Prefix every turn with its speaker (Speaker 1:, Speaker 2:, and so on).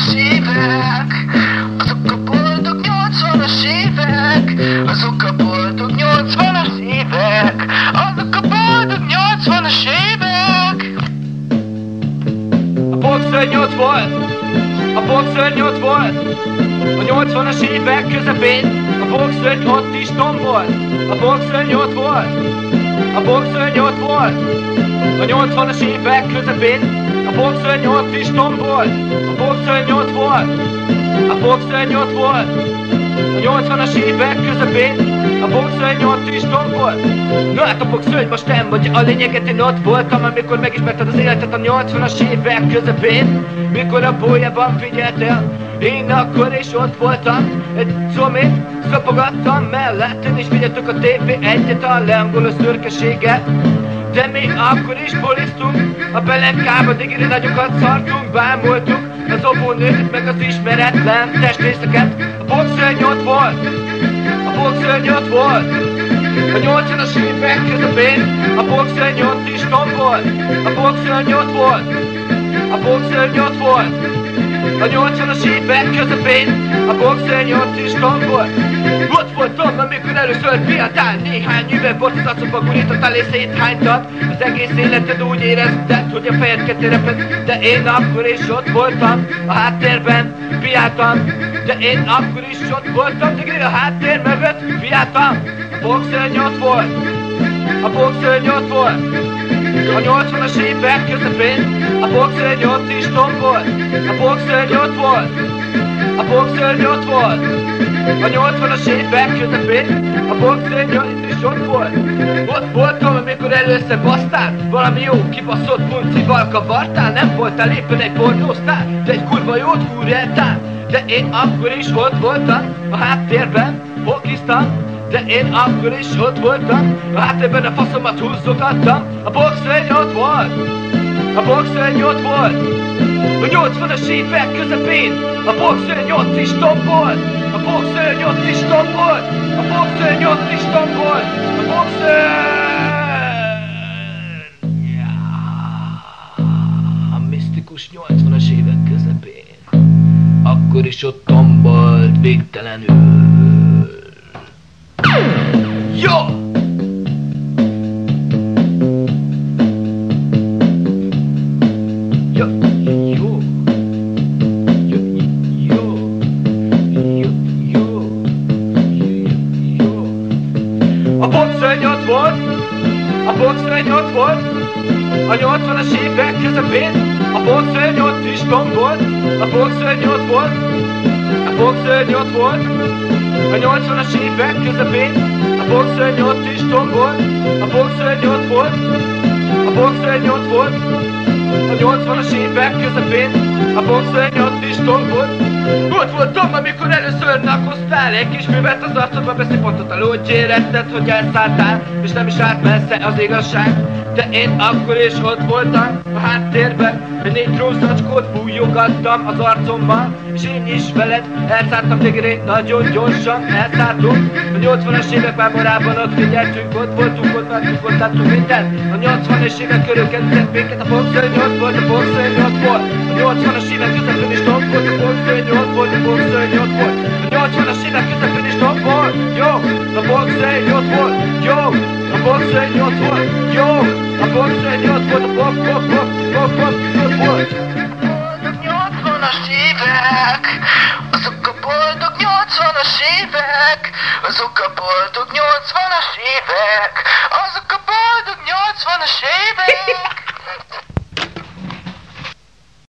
Speaker 1: 80-as évek. Azok a boldog 80-as évek. Azok a boldog 80-as évek. Azok a boldog 80-as évek.
Speaker 2: A nyolc volt, a nyolc volt, a 80-as évek közepén a boxer ott is tombolt, a nyolc volt, a nyolc volt, a 80-as évek közepén a boxer nyolc is tombolt, a boxer nyolc volt, a boxer nyolc volt, a 80-as évek közepén a boxer nyolc is tombolt. No hát a hogy most nem vagy a lényeget én ott voltam Amikor megismerted az életet a 80-as évek közepén Mikor a bolyában figyeltél. Én akkor is ott voltam Egy zomit szapogattam melletted És figyeltük a TV egyet a leangoló szürkeséget de mi akkor is bulisztunk A belenkába digiri nagyokat szartunk Bámultuk az obónőt meg az ismeretlen testrészeket. A boxer ott volt A boxer ott volt a 80-as évek közepén a boxer nyolc is tombol A boxer nyolc volt A boxer nyolc volt A 80-as évek közepén a boxer nyolc is tombol Ott voltam, amikor először piatál Néhány üveg bort az arcodba gurítottál és széthánytad Az egész életed úgy érezted, hogy a fejed ketté reped. De én akkor is ott voltam, a háttérben piáltam De én akkor is ott voltam, de a háttér mögött piáltam A boxer nyolc volt. A boxer nyolc volt a 80-as évek közepén a boxer nyolc is tombolt A boxer nyolc volt. A boxer nyolc volt. A 80-as évek közepén a boxer nyolc is ott volt. Ott voltam, amikor először basztál? Valami jó kibaszott puncival kavartál Nem voltál éppen egy pornósztár De egy kurva jót húreltál De én akkor is ott voltam A háttérben hokiztam de én akkor is ott voltam A háttérben a faszomat húzogattam A boxer ott volt. A boxer ott volt. A 80-as évek közepén. A boxer nyolc is tombolt A boxer nyolc is tombolt A boxer nyolc is tombolt A boxer A misztikus 80-as évek közepén. Akkor is ott tombolt végtelenül A boxer ott volt, a boxer ott volt, a 80-as évek közepén, a boxer nyolc is tombolt, a boxer nyolc volt, a boxer nyolc volt, a 80-as évek közepén a boxer nyolc is tombolt, a boxer nyolc volt, a boxer nyolc volt, a 80-as évek közepén a boxer nyolc is tombolt. Ott voltam, amikor először nakoztál Egy kis művet az arcodba a úgy érezted, hogy elszálltál És nem is állt messze az igazság. De én akkor is ott voltam a háttérben Egy négy rózacskót fújogattam az arcommal És én is veled elszálltam téged nagyon gyorsan elszálltunk. A 80-as évek mámorában ott figyeltünk Ott voltunk, ott vártunk, ott láttunk mindent. A 80-as évek körül kerültek minket A boxer nyolc volt, a boxer nyolc volt. A 80-as évek közepén is top volt, a boxer nyolc volt, a boxer nyolc volt. A 80-as évek közepén is top volt, jó A boxer nyolc volt, jó A boxer nyolc volt, jó A boxer nyolc volt, a pop, pop, pop, pop, pop, nyolc volt.
Speaker 1: Boldog 80-as évek Azok a boldog 80-as évek Azok a boldog 80-as évek